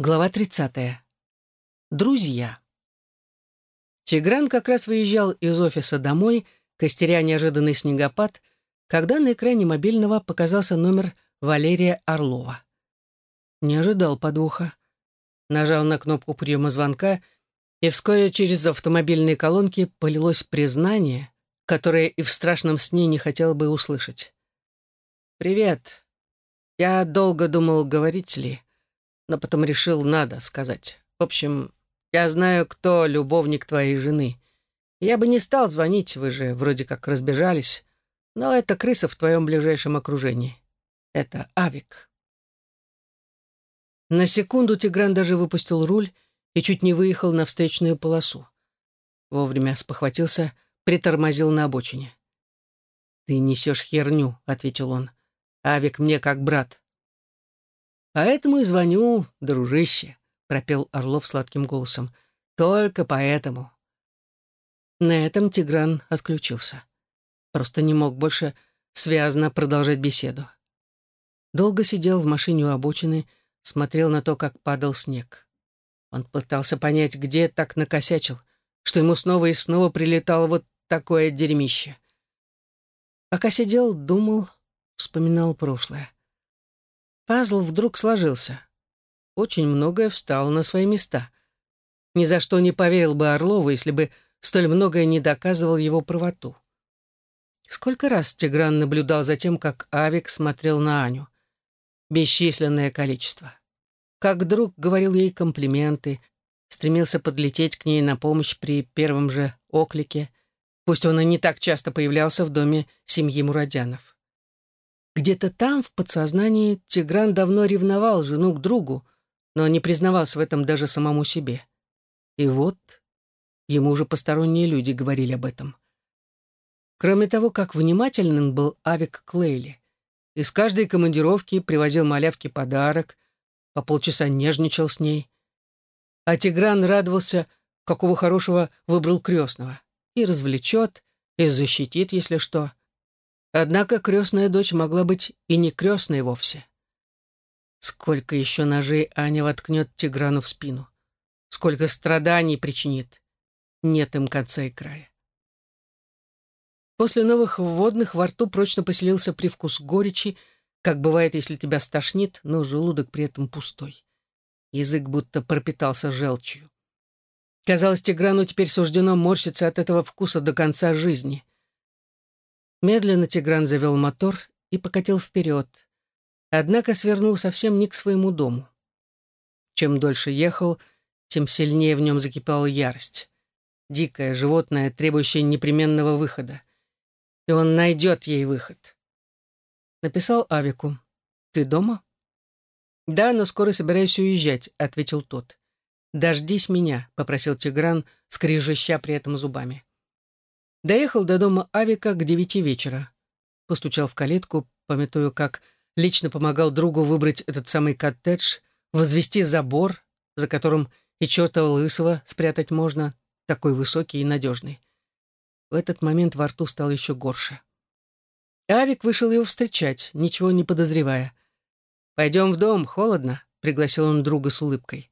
Глава 30. Друзья. Тигран как раз выезжал из офиса домой, костеря неожиданный снегопад, когда на экране мобильного показался номер Валерия Орлова. Не ожидал подвоха. Нажал на кнопку приема звонка, и вскоре через автомобильные колонки полилось признание, которое и в страшном сне не хотел бы услышать. «Привет. Я долго думал, говорить ли» но потом решил, надо сказать. В общем, я знаю, кто любовник твоей жены. Я бы не стал звонить, вы же вроде как разбежались, но это крыса в твоем ближайшем окружении. Это Авик. На секунду Тигран даже выпустил руль и чуть не выехал на встречную полосу. Вовремя спохватился, притормозил на обочине. «Ты несешь херню», — ответил он. «Авик мне как брат. «Поэтому и звоню, дружище», — пропел Орлов сладким голосом. «Только поэтому». На этом Тигран отключился. Просто не мог больше связно продолжать беседу. Долго сидел в машине у обочины, смотрел на то, как падал снег. Он пытался понять, где так накосячил, что ему снова и снова прилетало вот такое дерьмище. Пока сидел, думал, вспоминал прошлое. Пазл вдруг сложился. Очень многое встало на свои места. Ни за что не поверил бы Орлову, если бы столь многое не доказывал его правоту. Сколько раз Тигран наблюдал за тем, как Авик смотрел на Аню. Бесчисленное количество. Как друг говорил ей комплименты, стремился подлететь к ней на помощь при первом же оклике, пусть он и не так часто появлялся в доме семьи Мурадянов. Где-то там, в подсознании, Тигран давно ревновал жену к другу, но не признавался в этом даже самому себе. И вот ему уже посторонние люди говорили об этом. Кроме того, как внимательным был Авик Клейли. Из каждой командировки привозил малявке подарок, по полчаса нежничал с ней. А Тигран радовался, какого хорошего выбрал крестного. И развлечет, и защитит, если что. Однако крестная дочь могла быть и не крестной вовсе. Сколько еще ножей Аня воткнет Тиграну в спину? Сколько страданий причинит? Нет им конца и края. После новых вводных во рту прочно поселился привкус горечи, как бывает, если тебя стошнит, но желудок при этом пустой. Язык будто пропитался желчью. Казалось, Тиграну теперь суждено морщиться от этого вкуса до конца жизни. Медленно Тигран завел мотор и покатил вперед, однако свернул совсем не к своему дому. Чем дольше ехал, тем сильнее в нем закипала ярость. Дикое животное, требующее непременного выхода. И он найдет ей выход. Написал Авику. «Ты дома?» «Да, но скоро собираюсь уезжать», — ответил тот. «Дождись меня», — попросил Тигран, скрежеща при этом зубами. Доехал до дома Авика к девяти вечера. Постучал в калитку, пометую, как лично помогал другу выбрать этот самый коттедж, возвести забор, за которым и чертова лысого спрятать можно, такой высокий и надежный. В этот момент во рту стало еще горше. Авик вышел его встречать, ничего не подозревая. «Пойдем в дом, холодно», — пригласил он друга с улыбкой.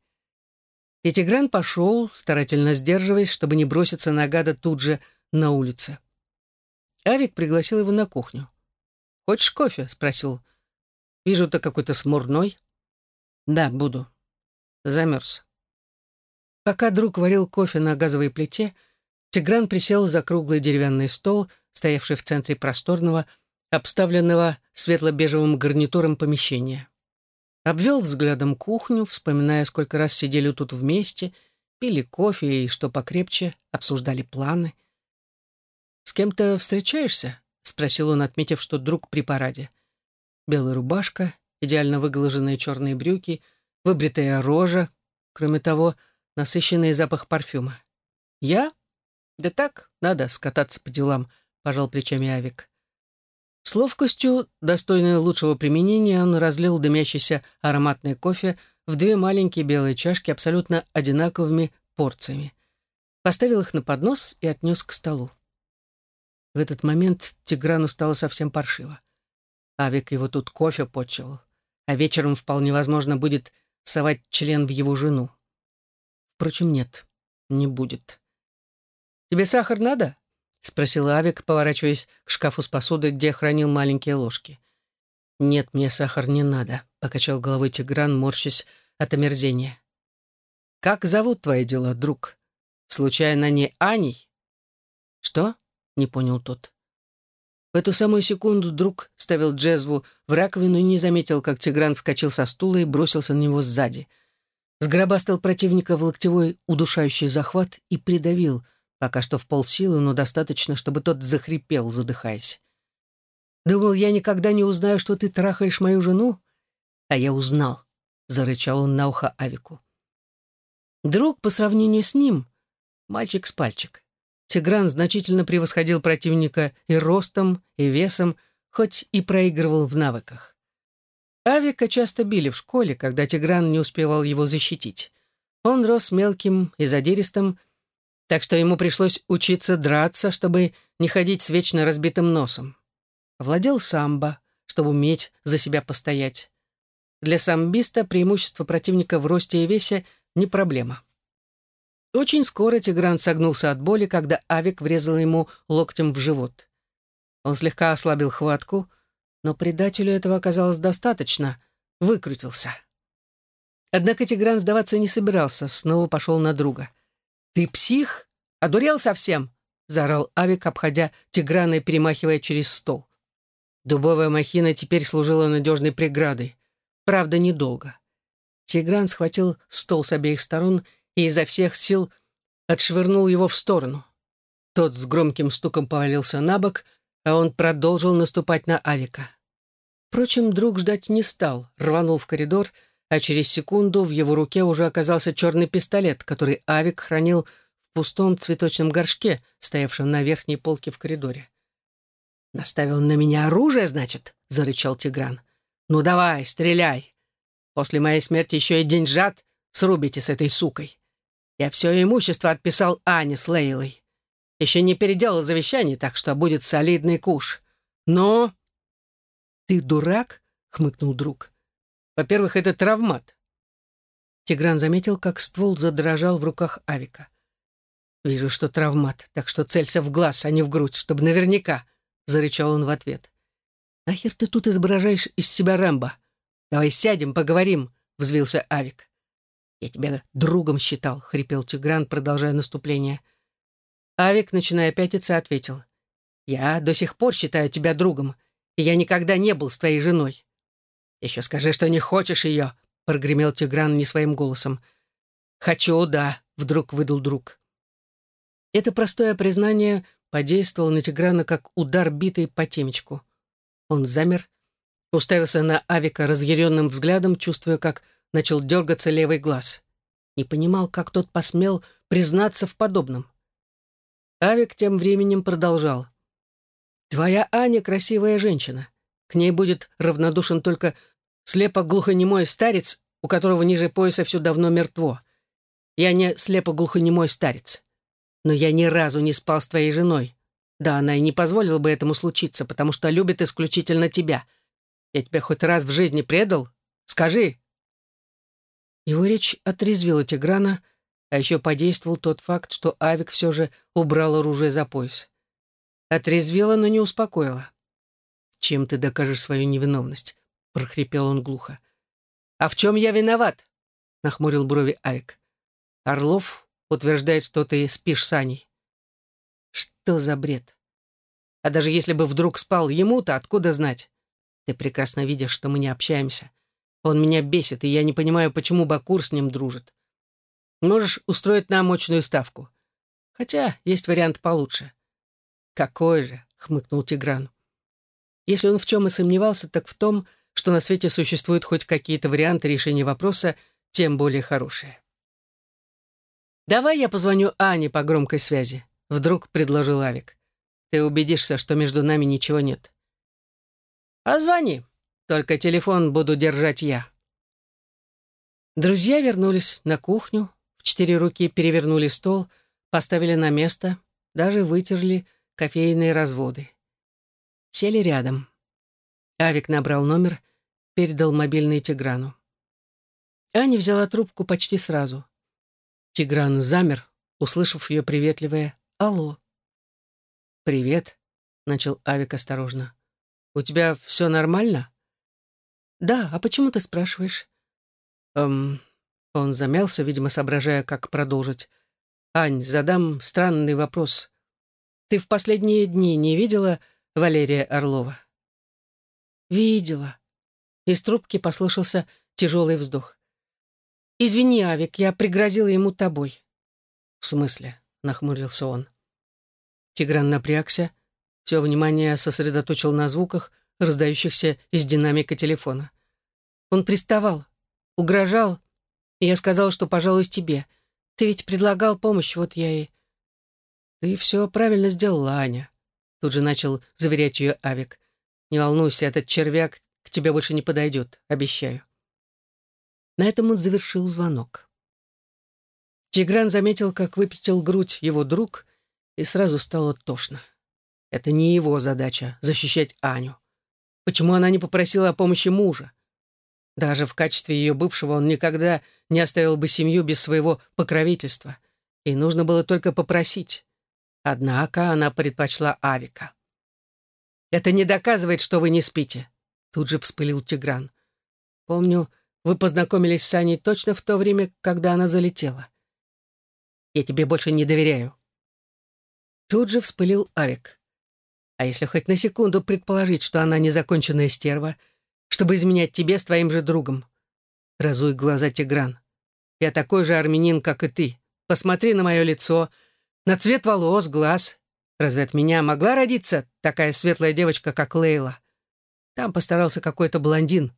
И Тигран пошел, старательно сдерживаясь, чтобы не броситься на гада тут же, — на улице. Авик пригласил его на кухню. «Хочешь кофе?» — спросил. «Вижу, ты какой-то смурной». «Да, буду». Замерз. Пока друг варил кофе на газовой плите, Тигран присел за круглый деревянный стол, стоявший в центре просторного, обставленного светло-бежевым гарнитуром помещения. Обвел взглядом кухню, вспоминая, сколько раз сидели тут вместе, пили кофе и, что покрепче, обсуждали планы — «С кем-то встречаешься?» — спросил он, отметив, что друг при параде. Белая рубашка, идеально выглаженные черные брюки, выбритая рожа, кроме того, насыщенный запах парфюма. «Я? Да так, надо скататься по делам», — пожал плечами Авик. С ловкостью, достойной лучшего применения, он разлил дымящийся ароматный кофе в две маленькие белые чашки абсолютно одинаковыми порциями. Поставил их на поднос и отнес к столу. В этот момент Тиграну стало совсем паршиво. Авик его тут кофе почил, а вечером вполне возможно будет совать член в его жену. Впрочем, нет, не будет. «Тебе сахар надо?» — спросил Авик, поворачиваясь к шкафу с посудой, где хранил маленькие ложки. «Нет, мне сахар не надо», — покачал головой Тигран, морщась от омерзения. «Как зовут твои дела, друг? Случайно не Аней?» «Что?» — не понял тот. В эту самую секунду друг ставил джезву в раковину и не заметил, как Тигран вскочил со стула и бросился на него сзади. Сгробастал противника в локтевой удушающий захват и придавил, пока что в полсилы, но достаточно, чтобы тот захрипел, задыхаясь. «Думал, я никогда не узнаю, что ты трахаешь мою жену?» «А я узнал», — зарычал он на ухо Авику. Друг по сравнению с ним — мальчик с пальчик. Тигран значительно превосходил противника и ростом, и весом, хоть и проигрывал в навыках. Авика часто били в школе, когда Тигран не успевал его защитить. Он рос мелким и задиристым, так что ему пришлось учиться драться, чтобы не ходить с вечно разбитым носом. Владел самбо, чтобы уметь за себя постоять. Для самбиста преимущество противника в росте и весе не проблема. Очень скоро Тигран согнулся от боли, когда Авик врезал ему локтем в живот. Он слегка ослабил хватку, но предателю этого оказалось достаточно, выкрутился. Однако Тигран сдаваться не собирался, снова пошел на друга. «Ты псих? Одурел совсем?» — заорал Авик, обходя Тиграна и перемахивая через стол. Дубовая махина теперь служила надежной преградой. Правда, недолго. Тигран схватил стол с обеих сторон и изо всех сил отшвырнул его в сторону. Тот с громким стуком повалился на бок, а он продолжил наступать на Авика. Впрочем, друг ждать не стал, рванул в коридор, а через секунду в его руке уже оказался черный пистолет, который Авик хранил в пустом цветочном горшке, стоявшем на верхней полке в коридоре. «Наставил на меня оружие, значит?» — зарычал Тигран. «Ну давай, стреляй! После моей смерти еще и деньжат срубите с этой сукой. Я все имущество отписал Ане с Лейлой. Еще не переделал завещание, так что будет солидный куш. Но...» «Ты дурак?» — хмыкнул друг. «Во-первых, это травмат». Тигран заметил, как ствол задрожал в руках Авика. «Вижу, что травмат, так что целься в глаз, а не в грудь, чтобы наверняка», — зарычал он в ответ. «Нахер ты тут изображаешь из себя Рэмбо? Давай сядем, поговорим», — взвился Авик. «Я тебя другом считал», — хрипел Тигран, продолжая наступление. Авик, начиная пятиться, ответил. «Я до сих пор считаю тебя другом, и я никогда не был с твоей женой». «Еще скажи, что не хочешь ее», — прогремел Тигран не своим голосом. «Хочу, да», — вдруг выдал друг. Это простое признание подействовало на Тиграна как удар битой по темечку. Он замер, уставился на Авика разъяренным взглядом, чувствуя, как начал дергаться левый глаз. Не понимал, как тот посмел признаться в подобном. Авик тем временем продолжал. «Твоя Аня красивая женщина. К ней будет равнодушен только слепо-глухонемой старец, у которого ниже пояса все давно мертво. Я не слепо-глухонемой старец. Но я ни разу не спал с твоей женой. Да, она и не позволила бы этому случиться, потому что любит исключительно тебя. Я тебя хоть раз в жизни предал? Скажи, его речь отрезвила Тиграна, а еще подействовал тот факт, что Авик все же убрал оружие за пояс. Отрезвела, но не успокоила. «Чем ты докажешь свою невиновность?» — прохрипел он глухо. «А в чем я виноват?» — нахмурил брови Авик. «Орлов утверждает, что ты спишь с Аней». «Что за бред? А даже если бы вдруг спал ему-то, откуда знать? Ты прекрасно видишь, что мы не общаемся. Он меня бесит, и я не понимаю, почему Бакур с ним дружит. Можешь устроить нам мощную ставку. Хотя есть вариант получше. Какой же, хмыкнул Тигран. Если он в чем и сомневался, так в том, что на свете существуют хоть какие-то варианты решения вопроса, тем более хорошие. «Давай я позвоню Ане по громкой связи», — вдруг предложил Авик. «Ты убедишься, что между нами ничего нет». «А звони», только телефон буду держать я». Друзья вернулись на кухню, в четыре руки перевернули стол, поставили на место, даже вытерли кофейные разводы. Сели рядом. Авик набрал номер, передал мобильный Тиграну. Аня взяла трубку почти сразу. Тигран замер, услышав ее приветливое «Алло». «Привет», — начал Авик осторожно. «У тебя все нормально?» «Да, а почему ты спрашиваешь?» «Эм...» Он замялся, видимо, соображая, как продолжить. «Ань, задам странный вопрос. Ты в последние дни не видела Валерия Орлова?» «Видела». Из трубки послышался тяжелый вздох. «Извини, Авик, я пригрозила ему тобой». «В смысле?» — нахмурился он. Тигран напрягся, все внимание сосредоточил на звуках, раздающихся из динамика телефона. Он приставал, угрожал, и я сказал, что пожалуюсь тебе. Ты ведь предлагал помощь, вот я и... Ты все правильно сделала, Аня. Тут же начал заверять ее Авик. Не волнуйся, этот червяк к тебе больше не подойдет, обещаю. На этом он завершил звонок. Тигран заметил, как выпятил грудь его друг, и сразу стало тошно. Это не его задача — защищать Аню. Почему она не попросила о помощи мужа? Даже в качестве ее бывшего он никогда не оставил бы семью без своего покровительства. И нужно было только попросить. Однако она предпочла Авика. «Это не доказывает, что вы не спите», — тут же вспылил Тигран. «Помню, вы познакомились с Аней точно в то время, когда она залетела. Я тебе больше не доверяю». Тут же вспылил Авик. «А если хоть на секунду предположить, что она незаконченная стерва, — чтобы изменять тебе с твоим же другом. Разуй глаза, Тигран. Я такой же армянин, как и ты. Посмотри на мое лицо, на цвет волос, глаз. Разве от меня могла родиться такая светлая девочка, как Лейла? Там постарался какой-то блондин.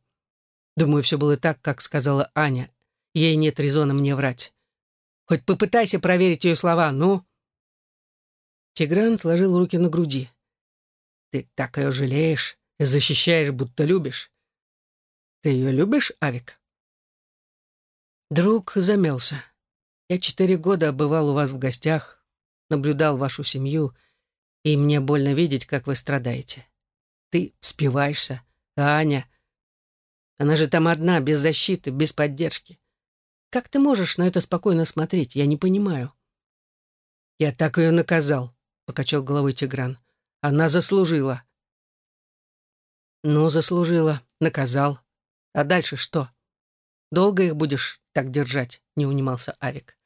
Думаю, все было так, как сказала Аня. Ей нет резона мне врать. Хоть попытайся проверить ее слова, ну. Тигран сложил руки на груди. Ты так ее жалеешь и защищаешь, будто любишь. Ты ее любишь, Авик?» Друг замялся. «Я четыре года бывал у вас в гостях, наблюдал вашу семью, и мне больно видеть, как вы страдаете. Ты спиваешься, а Аня... Она же там одна, без защиты, без поддержки. Как ты можешь на это спокойно смотреть? Я не понимаю». «Я так ее наказал», — покачал головой Тигран. «Она заслужила». «Ну, заслужила, наказал. А дальше что? Долго их будешь так держать?» — не унимался Авик.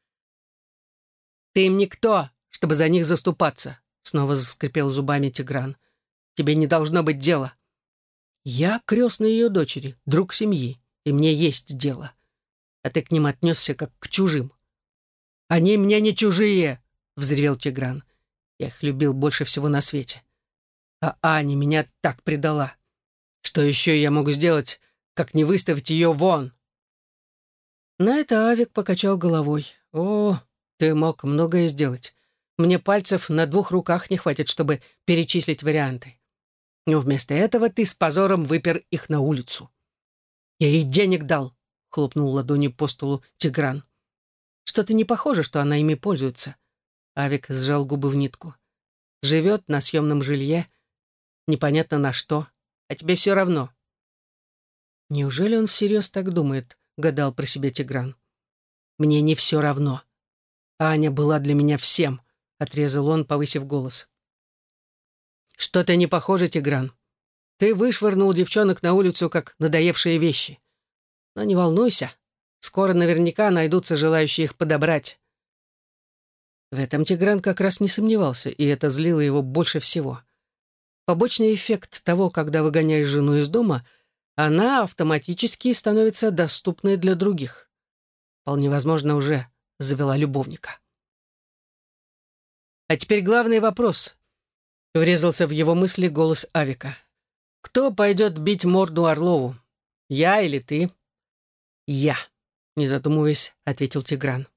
«Ты им никто, чтобы за них заступаться», — снова заскрипел зубами Тигран. «Тебе не должно быть дела». «Я крестный ее дочери, друг семьи, и мне есть дело. А ты к ним отнесся, как к чужим». «Они мне не чужие!» — взревел Тигран. «Я их любил больше всего на свете. А Аня меня так предала. Что еще я могу сделать, как не выставить ее вон?» На это Авик покачал головой. «О, ты мог многое сделать. Мне пальцев на двух руках не хватит, чтобы перечислить варианты. Но вместо этого ты с позором выпер их на улицу. Я ей денег дал», — хлопнул ладонью по столу Тигран. «Что-то не похоже, что она ими пользуется». Авик сжал губы в нитку. «Живет на съемном жилье. Непонятно на что. А тебе все равно. Неужели он всерьез так думает, гадал про себя Тигран. Мне не все равно. Аня была для меня всем, отрезал он, повысив голос. Что-то не похоже, Тигран. Ты вышвырнул девчонок на улицу, как надоевшие вещи. Но не волнуйся, скоро наверняка найдутся желающие их подобрать. В этом Тигран как раз не сомневался, и это злило его больше всего. Побочный эффект того, когда выгоняешь жену из дома — она автоматически становится доступной для других. Вполне возможно, уже завела любовника. А теперь главный вопрос. Врезался в его мысли голос Авика. Кто пойдет бить морду Орлову? Я или ты? Я, не задумываясь, ответил Тигран.